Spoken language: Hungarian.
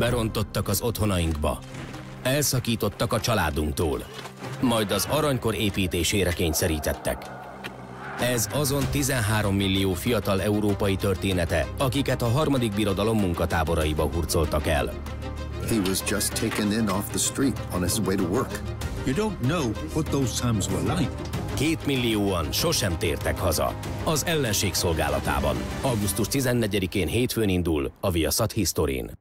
Berontottak az otthonainkba. Elszakítottak a családunktól. Majd az aranykor építésére kényszerítettek. Ez azon 13 millió fiatal európai története, akiket a harmadik birodalom munkatáboraiba hurcoltak el. He was just taken in off the street on his way to work. You don't know what those times were like. Két millióan sosem tértek haza. Az ellenség szolgálatában. Augusztus 14-én hétfőn indul a Viaszat Historin.